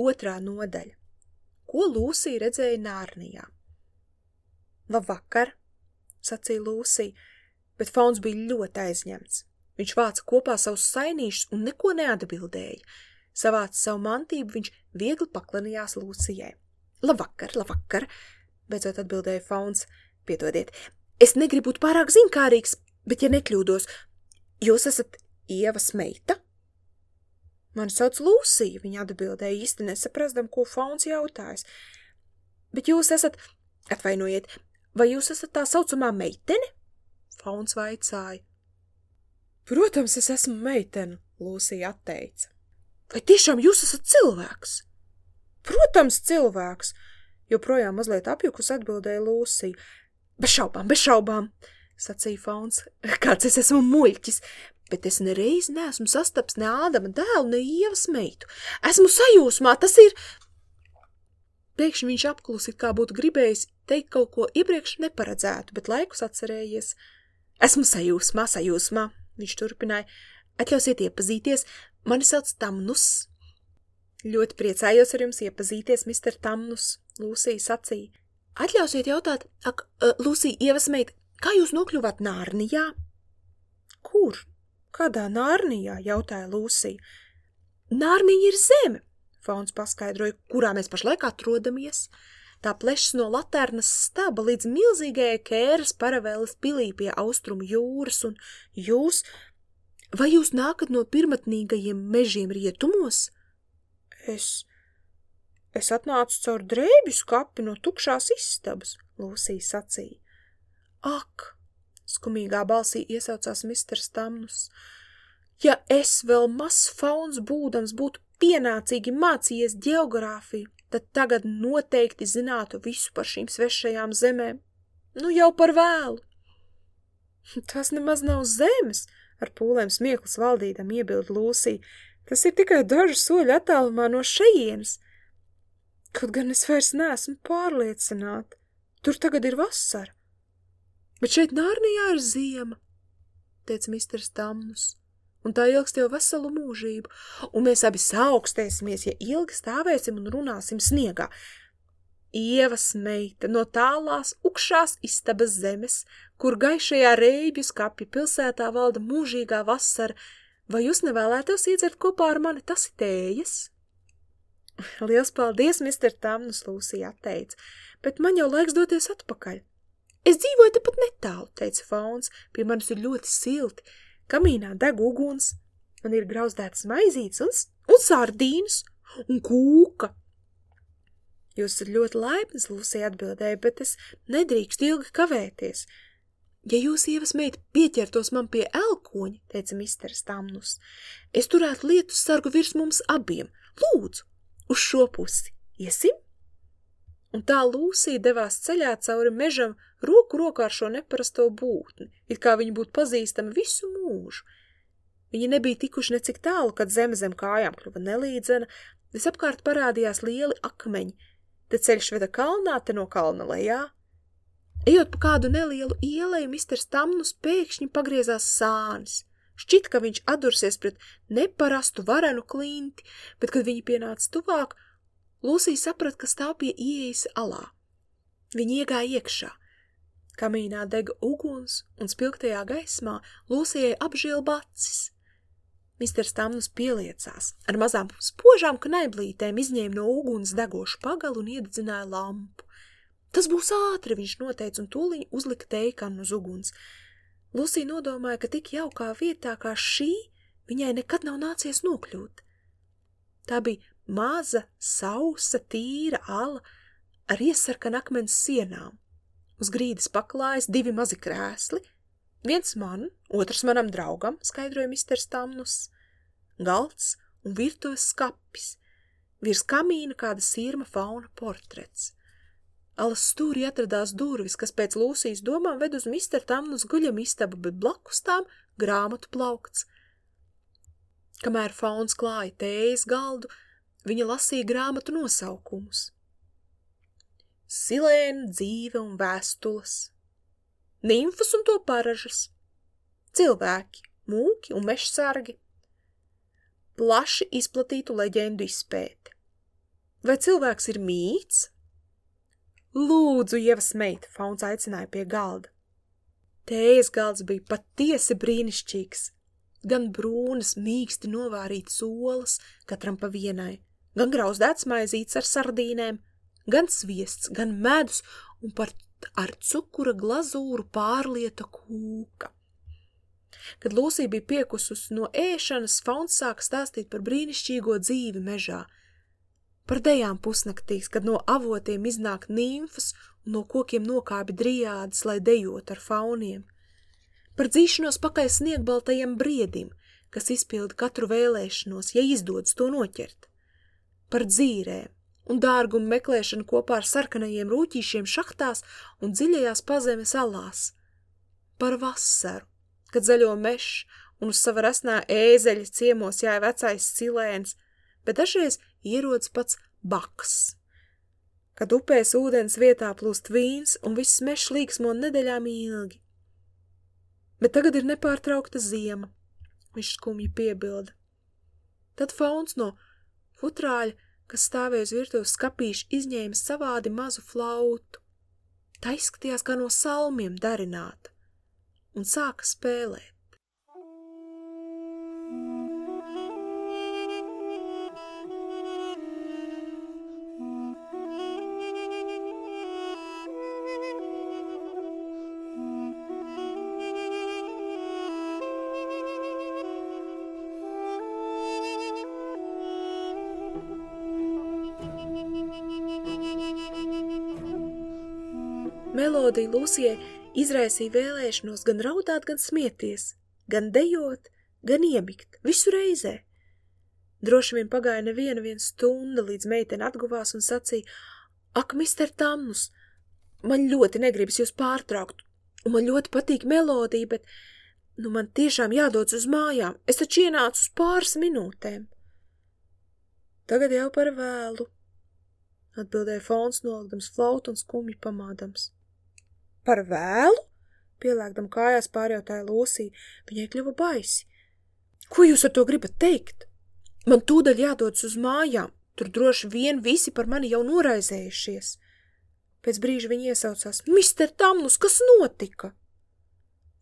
Otrā nodaļa. Ko Lūsija redzēja Nārnijā? Labvakar, sacīja Lūsija, bet Fauns bija ļoti aizņemts. Viņš vāca kopā savus sainīšus un neko neatbildēja. Savāca savu mantību, viņš viegli paklanījās Lūsijai. Labvakar, labvakar, beidzot atbildēja Fauns. Piedodiet, es negribu būt pārāk zinkārīgs, bet ja nekļūdos, jūs esat Ievas meita? Mani sauc Lūsija, viņa atbildēja īsti nesaprastam, ko Fauns jautājas. Bet jūs esat, atvainojiet, vai jūs esat tā saucamā meitene? Fauns vaicāja. Protams, es esmu meitene, Lūsija atteica. Vai tiešām jūs esat cilvēks? Protams, cilvēks, joprojām mazliet apjukus atbildēja Lūsija. Bez šaubām, bez šaubām, sacīja Fauns. Kāds es esmu muļķis, bet es nereiz neesmu sastaps ne Ādama dēlu, ne Ievas meitu. Esmu sajūsmā, tas ir... Pēkšņi viņš apklusi, kā būtu gribējis teikt kaut ko iepriekš neparedzētu, bet laikus atcerējies. Esmu sajūsmā, sajūsmā, viņš turpināja. Atļausiet iepazīties, mani sauc Tamnus. Ļoti priecājos ar jums iepazīties, mister Tamnus, Lūsija sacīja. Atļausiet jautāt, ak, Lūsija, Ievas meita, kā jūs nokļuvāt Nārnijā? Kur? Kādā Nārnijā? jautāja Lūsija. Nārnija ir zeme, Fauns paskaidroja, kurā mēs pašlaik atrodamies. Tā plešas no Laternas staba līdz milzīgajai kēras paravēles pilī pie austrumu jūras, un jūs, vai jūs nākat no pirmatnīgajiem mežiem rietumos? Es, es atnācu caur drēbju skapi no tukšās istabas, Lūsija sacīja. Ak, skumīgā balsī iesaucās misters Tamnus. Ja es vēl mazs fauns būdams būtu pienācīgi mācījies geogrāfiju, tad tagad noteikti zinātu visu par šīm svešajām zemēm. Nu jau par vēlu. Tas nemaz nav zemes, ar pūlēm smieklis valdītam iebild Lūsī. Tas ir tikai dažu soļu attālumā no šejienes. Kaut gan es vairs neesmu pārliecināta. Tur tagad ir vasara. Bet šeit Nārnijā ir ziema, teica misters Tamnus, un tā ilgst jau veselu mūžību, un mēs abi saaugstēsimies, ja ilgi stāvēsim un runāsim sniegā. Ievas meita no tālās ukšās istabas zemes, kur gaišajā reibju skapja pilsētā valda mūžīgā vasara, vai jūs nevēlētos iedzert kopā ar mani tasitējas? Liels paldies, mister Tamnus, Lūsija atteica, bet man jau laiks doties atpakaļ. Es dzīvoju tepat netālu, teica Fauns, pie manis ir ļoti silti, kamīnā deg uguns, man ir grauzdētas maizītes un, un sardīnas un kūka. Jūs esat ļoti laipnas, Lūsija atbildēja, bet es nedrīkst ilgi kavēties. Ja jūs ievas meita pieķertos man pie elkoņa, teica misteris Tamnus, es turētu lietu sargu virs mums abiem. Lūdzu, uz šo pusi. Iesim? Un tā Lūsija devās ceļā cauri mežam roku rokā ar šo neparasto būtni, it kā viņi būtu pazīstami visu mūžu. Viņi nebija tikuši necik tālu, kad zeme zem kājām kļuva nelīdzena, visapkārt parādījās lieli akmeņi, te ceļš veda kalnā, te no kalna lejā. Ejot pa kādu nelielu ielēju, misters Tamnus pēkšņi pagriezās sānis. Šķit, ka viņš adursies pret neparastu varenu klinti, bet, kad viņi pienāca tuvāk, Lūsija saprat, ka stāv pie ieejas alā. Viņa iegāja iekšā. Kamīnā dega uguns, un spilgtajā gaismā Lūsijai apžilba acis. Misters Tamnus pieliecās, ar mazām spožām knaiblītēm izņēma no uguns degošu pagalu un iededzināja lampu. Tas būs ātri, viņš noteica, un tūliņ uzlika teikanu uz uguns. Lūsija nodomāja, ka tik jaukā vietā kā šī viņai nekad nav nācies nokļūt. Tā bija maza, sausa, tīra ala ar iesarkanu akmens sienām. Uz grīdas paklājas divi mazi krēsli, viens man, otrs manam draugam, skaidroja misters Tamnus, galds un virtuves skapis, virs kamīna kāda sirma fauna portrets. Alas stūri atradās durvis, kas pēc Lūsijas domām ved uz mister Tamnus guļam istabu, bet blakus tām grāmatu plaukts. Kamēr fauns klāja tējas galdu, Viņa lasīja grāmatu nosaukumus. Silēna, dzīve un vēstules, nimfas un to paražas, cilvēki, mūki un mešsargi, plaši izplatītu leģendu izpēti. Vai cilvēks ir mīts? Lūdzu, ievas meita, Fauns aicināja pie galda. Tējas galds bija patiesi brīnišķīgs. Gan brūnas, mīksti novārītas olas, katram pa vienai, gan grauzdēts maizīts ar sardīnēm, gan sviests, gan medus un par ar cukura glazūru pārlieta kūka. Kad Lūsija bija piekususi no ēšanas, Fauns sāka stāstīt par brīnišķīgo dzīvi mežā – par dejām pusnaktīs, kad no avotiem iznāk nimfas un no kokiem nokābi drijādas, lai dejot ar fauniem, par dzīšanos pakaļ sniegbaltajiem briedim, kas izpilda katru vēlēšanos, ja izdodas to noķert, par dzīrēm un dārgumu meklēšanu kopā ar sarkanajiem rūķīšiem šahtās un dziļajās pazemes alās, par vasaru, kad zaļo mešs un uz sava rasnā ēzeļa ciemos jāja vecais cilēns, bet dažreiz ierodas pats baks. Kad upēs ūdens vietā plūst vīns un viss mešs līksmo nedēļām ilgi. Bet tagad ir nepārtraukta ziema, viņš skumji piebilda. Tad fauns no futrāļa, kas stāvēja uz virtuves skapīša, izņēma savādi mazu flautu. Tā izskatījās kā no salmiem darināta un sāka spēlēt. Melodija Lūsijai izraisīja vēlēšanos gan raudāt, gan smieties, gan dejot, gan iemigt, visu reizē. Droši vien pagāja neviena viena stunda, līdz meitene atguvās un sacīja, ak, mister Tamnus, man ļoti negribas jūs pārtraukt, un man ļoti patīk melodija, bet, nu, man tiešām jādodas uz mājām, es taču ienācu uz pāris minūtēm. Tagad jau par vēlu, atbildēja Fons nolikdams flautu un skumji pamādams. Par vēlu? Pielēkdam kājās pārjautāja Lūsī. Viņai kļuva baisi. Ko jūs ar to gribat teikt? Man tūdaļ jādodas uz mājām. Tur droši vien visi par mani jau noraizējušies. Pēc brīža viņa iesaucās. Mister Tamnus, kas notika?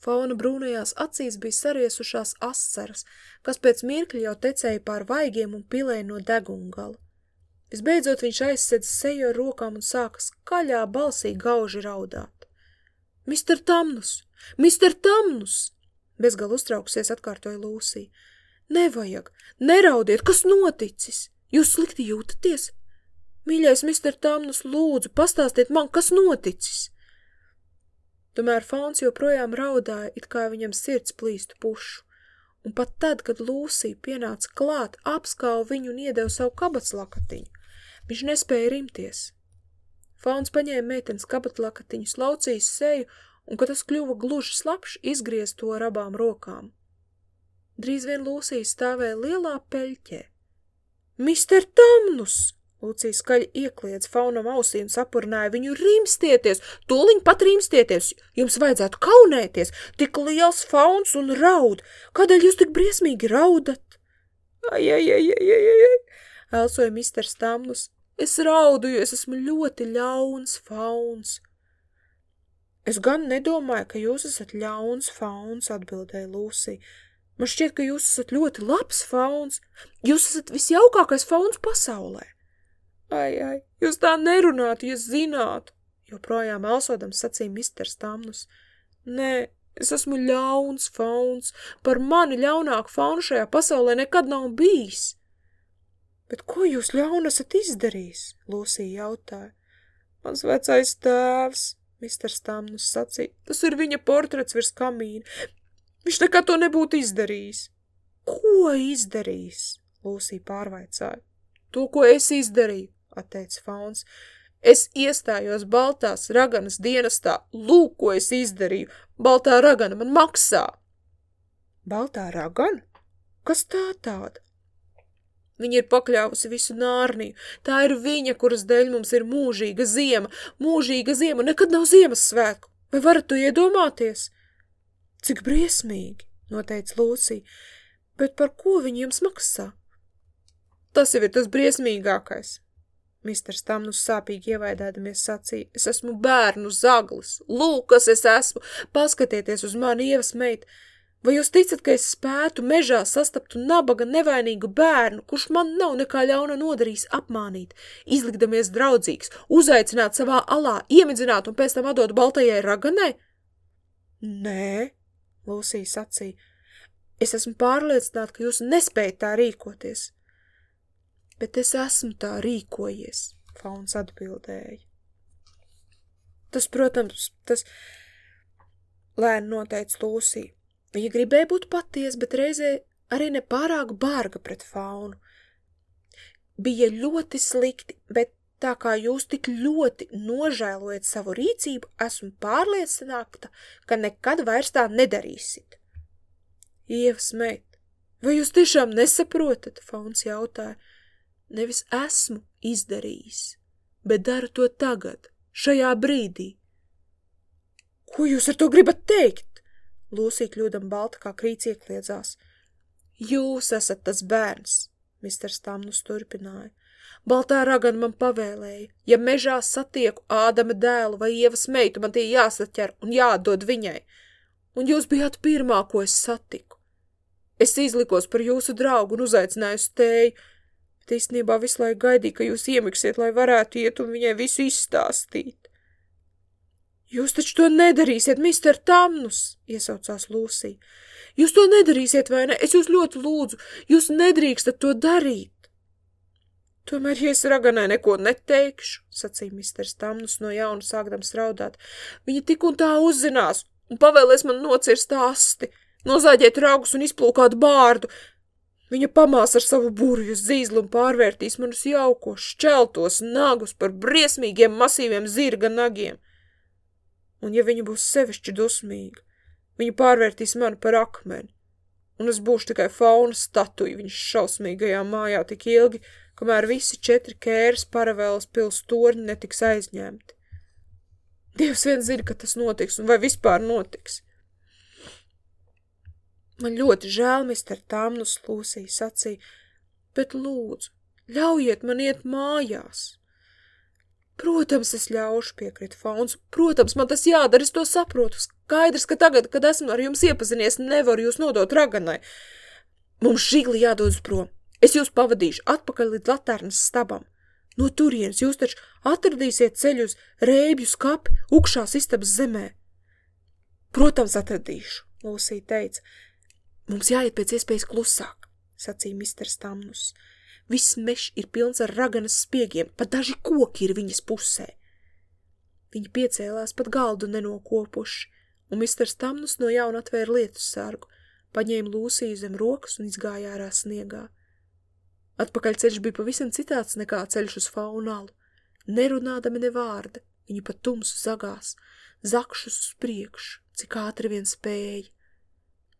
Fauna brūnajās acīs bija sariesušās asaras, kas pēc mirkļa jau tecēja pār vaigiem un pilēja no degungala. Visbeidzot viņš aizsedz seju ar rokām un sāka skaļā balsī gauži raudāt. Mister Tamnus! Mister Tamnus! Bezgal uztraukusies atkārtoja Lūsī. Nevajag, neraudiet, kas noticis? Jūs slikti jūtaties? Mīļais, mister Tamnus, lūdzu, pastāstiet man, kas noticis? Tomēr Fauns joprojām raudāja, it kā viņam sirds plīstu pušu, un pat tad, kad Lūsī pienāca klāt, apskāva viņu un iedeva savu kabatslakatiņu, viņš nespēja rimties. Fauns paņēma meitenes kabatlakatiņu, slaucījis seju, un, kad tas kļuva gluži slapš, izgriez to ar abām rokām. Drīz vien Lūsija stāvēja lielā peļķē. Mister Tamnus! Lūcija skaļi iekliedz faunam ausī un sapurnāja viņu rimstieties, tūliņ pat rimstieties, jums vajadzētu kaunēties, tik liels fauns un raud, kādēļ jūs tik briesmīgi raudat? Ai, ai, ai, ai, ai, ai, elsoja misters Tamnus, Es raudu, jo es esmu ļoti ļauns fauns. Es gan nedomāju, ka jūs esat ļauns fauns, atbildēja Lūsija. Man šķiet, ka jūs esat ļoti labs fauns. Jūs esat visjaukākais fauns pasaulē. Ai, ai, jūs tā nerunātu, ja zinātu, joprojām elsodams sacīja misters Tamnus. Nē, es esmu ļauns fauns. Par mani ļaunāku faunu šajā pasaulē nekad nav bijis. Bet ko jūs ļaunu esat izdarījis? Lūsija jautāja. Mans vecais tēvs, misters Tamnus sacīja, tas ir viņa portrets virs kamīna. Viņš nekā to nebūtu izdarījis. Ko izdarījis? Lūsija pārvaicāja. To, ko es izdarīju, atteica Fauns. Es iestājos Baltās raganas dienestā. Lūk, ko es izdarīju. Baltā ragana man maksā. Baltā ragana? Kas tā tāda? Viņa ir pakļāvusi visu nārniju. Tā ir viņa, kuras dēļ mums ir mūžīga ziema, mūžīga ziema, nekad nav Ziemassvētku. Vai varat to iedomāties? Cik briesmīgi, noteica Lūsija, bet par ko viņi jums maksā? Tas jau ir tas briesmīgākais. Misters tam nu sāpīgi ievaidēdamies sacīja, es esmu bērnu zaglis, lūk, kas es esmu, paskatieties uz mani ievas meitu, vai jūs ticat, ka es spētu mežā sastaptu nabaga nevainīgu bērnu, kurš man nav nekā ļauna nodarījis apmānīt, izlikdamies draudzīgs, uzaicināt savā alā, iemidzināt un pēc tam atdot baltajai raganai? Nē, Lūsija sacīja, es esmu pārliecināta, ka jūs nespējat tā rīkoties bet es esmu tā rīkojies, Fauns atbildēja. Tas, protams, tas lēni noteica Lūsija. Viņa gribēja būt paties, bet reizē arī nepārāk bārga pret Faunu. Bija ļoti slikti, bet tā kā jūs tik ļoti nožēlojat savu rīcību, esmu pārliecināta, ka nekad vairs tā nedarīsit. Ievas meit, vai jūs tiešām nesaprotat? Fauns jautāja. Nevis esmu izdarījis, bet daru to tagad, šajā brīdī. Ko jūs ar to gribat teikt? Lūsī kļūdam balta kā krīts iekliedzās. Jūs esat tas bērns, misters Tamnus turpināja. Baltā ragana man pavēlēja, ja mežā satieku Ādama dēlu vai Ievas meitu, man tie jāsaķer un jādod viņai. Un jūs bijāt pirmā, ko es satiku. Es izlikos par jūsu draugu un uzaicināju stēju, bet īstenībā visu laiku gaidīju, ka jūs iemiksiet, lai varētu iet un viņai visu izstāstīt. Jūs taču to nedarīsiet, mister Tamnus, iesaucās Lūsī. Jūs to nedarīsiet, vai ne? Es jūs ļoti lūdzu, jūs nedrīkstat to darīt. Tomēr, ja es raganai neko neteikšu, sacīja misters Tamnus no jauna sākdams raudāt, viņa tik un tā uzzinās un pavēlēs man nocirst asti, nozāģēt raugus un izplūkāt bārdu, Viņa pamās ar savu burvju zīzlu un pārvērtīs manus jaukos, šķeltos nagus par briesmīgiem masīviem zirga nagiem. Un ja viņa būs sevišķi dusmīga, viņa pārvērtīs mani par akmeni, un es būšu tikai faunas statuja viņas šausmīgajā mājā tik ilgi, kamēr visi četri kēras paravēlas pils torņi netiks aizņemti. Dievs vien zina, ka tas notiks, un vai vispār notiks. Man ļoti žēl, mister Tamnus lūsīja sacīja, bet lūdzu, ļaujiet man iet mājās. Protams, es ļaušu, piekrita Fauns. Protams, man tas jādara, es to saprotu. Skaidrs, ka tagad, kad esmu ar jums iepazinies, nevaru jūs nodot raganai. Mums žigli jādodas prom. Es jūs pavadīšu atpakaļ līdz latērnas stabam. No turienes jūs taču atradīsiet ceļu uz rēbju skapi, ukšās istabas zemē. Protams, atradīšu, Lūsija teica. Mums jāiet pēc iespējas klusāk, sacīja misters Tamnus. Viss mešs ir pilns ar raganas spiegiem, pat daži koki ir viņas pusē. Viņi piecēlās pat galdu nenokopuši, un misters Tamnus no jauna atvēra lietus sargu, paņēma Lūsiju zem rokas un izgāja ārā sniegā. Atpakaļ ceļš bija pavisam citāds nekā ceļš uz faunalu. Nerunādami ne vārda, viņi pat tumsu zagās, zakšus uz priekšu, cik ātri vien spēja.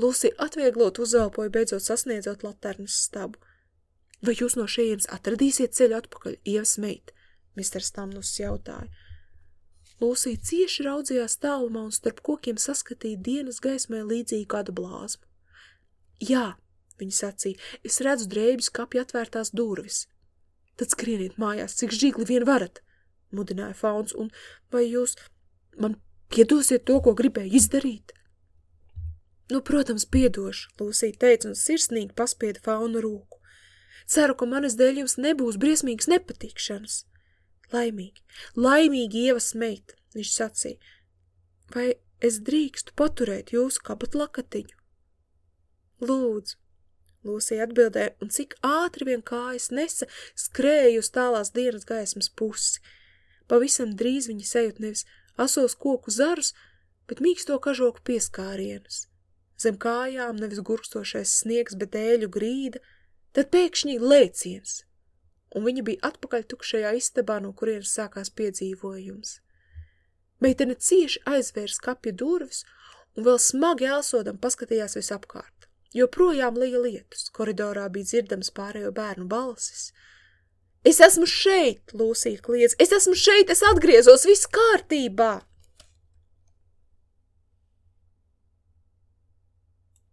Lūsija atvieglot uzelpoja, beidzot sasniedzot laternas stabu. Vai jūs no šejienes atradīsiet ceļu atpakaļ, ievas meit? Misters Tamnus jautāja. Lūsija cieši raudzījās tālumā un starp kokiem saskatīja dienas gaismē līdzīgu kādu blāzmu. Jā, viņa sacīja, es redzu drēbis kapja atvērtās durvis. Tad skrieniet mājās, cik žīgli vien varat, mudināja Fauns, un vai jūs man piedosiet to, ko gribēju izdarīt? Nu, protams, piedošu, Lūsija teica un sirsnīgi paspieda faunu roku. Ceru, ka manas dēļ jums nebūs briesmīgas nepatikšanas. Laimīgi, laimīgi ievas meita, viņš sacīja. Vai es drīkstu paturēt jūsu kabat lakatiņu? Lūdzu, Lūsija atbildēja, un cik ātri vien kājas nesa, skrēja uz tālās dienas gaismas pusi. Pavisam drīz viņa sejot nevis asos koku zarus, bet mīksto kažoku pieskārienus zem kājām nevis gurkstošais sniegs, bet ēļu grīda, tad pēkšņi lēciens, un viņa bija atpakaļ tukšajā istabā, no kurienes sākās piedzīvojums. Meitene cieši aizvērs kapja durvis un vēl smagi elsodam paskatījās visapkārt, jo projām lija lietus, koridorā bija dzirdams pārējo bērnu balsis. Es esmu šeit, Lūsija kliedz, es esmu šeit, es atgriezos, viss kārtībā!